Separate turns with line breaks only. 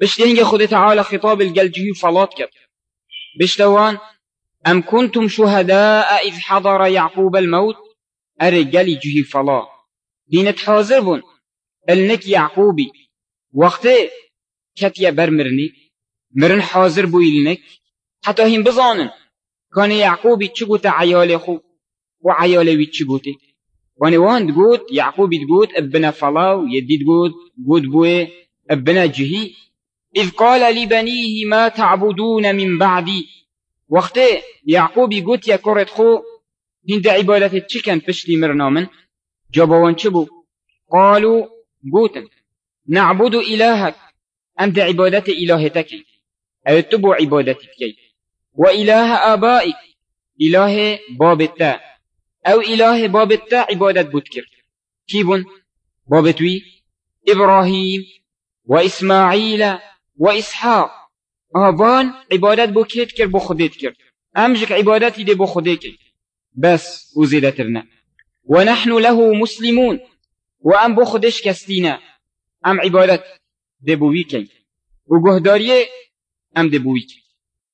بشتهنگ خود تعالى خطاب الجلجه فلات كب بشتوان أم كنتم شهداء إذ حضر يعقوب الموت؟ أرجالي جهي فلا. دينت حاضر بون. النك يعقوبي وقت كتيا برمرني مرن حاضر بو النك حتى هم بزانن. كان يعقوبي تشبوت عيال خو؟ وعيال وي تشبوت واني وان تقول يعقوبي تقول ابنا فلا ويدي تقول قود بوي ابنا جهي إذ قال لبنيه ما تعبدون من بعدي؟ وقت يعقوبي قلت يا كورت خو هند عبادة تشكن فشلي مرنامن جابوان چبو قالوا قوتن. نعبد إلهك. أنت عبادة إلهتك. أو تبو عبادتك وإله آبائك. إله بابتا أو إله بابتا عبادة بتكر كيبون؟ بابتوي إبراهيم. وإسماعيل. وإسحاق. آبان عبادت بو کیت کر بو خودت کر امجك عبادتي دي بو خودت کر بس وزيدترنا ونحن له مسلمون. وأم بو خودش كستينا أم عبادت دي بو ويكي وجهداريه أم دي بو ويكي